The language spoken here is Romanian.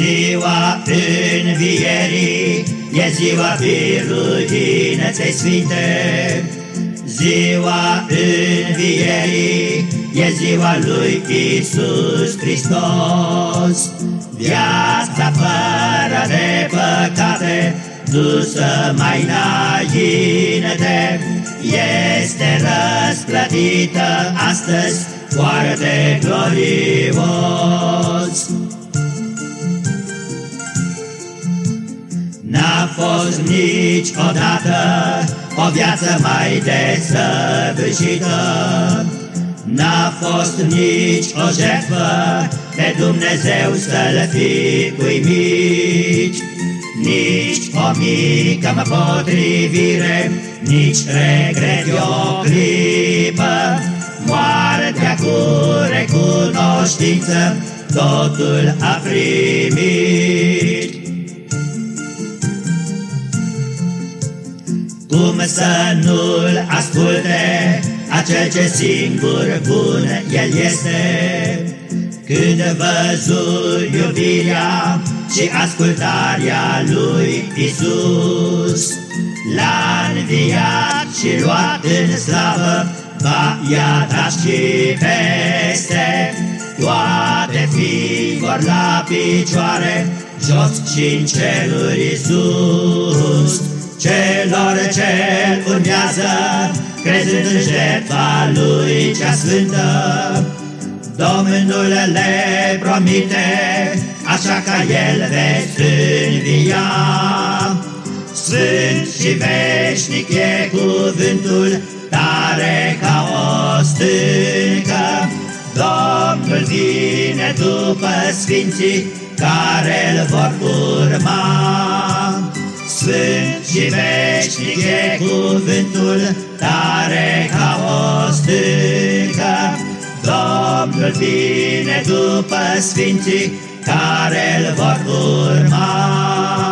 Ziua învierii e ziua biruinței sfinte, Ziua învierii e ziua lui Isus Hristos. Viața fără de păcate, dusă mai înainte, este răsplătită astăzi foarte glorios. N-a fost niciodată o viață mai desăvârșită, N-a fost nici o jertfă pe Dumnezeu să-L fi uimit, Nici o mică potrivire, nici regret o clipă, Moartea cu recunoștință totul a primit. Cum să nu-l asculte acel ce singur bun el este? Când văzut iubirea și ascultarea lui Isus, L-a înviat și luat în slavă, va iada și peste toate fi vor la picioare, jos și în ceruri sus celor ce urmează, crezând în jertfa lui cea sfântă. Domnul le promite, așa ca el veți învia. Sfânt și veșnic e cuvântul, tare ca o stâncă. Domnul vine după sfinții care îl vor urma. Sfânt și veșnic e cuvântul, tare ca o stâncă. Domnul vine după sfinții care îl vor urma.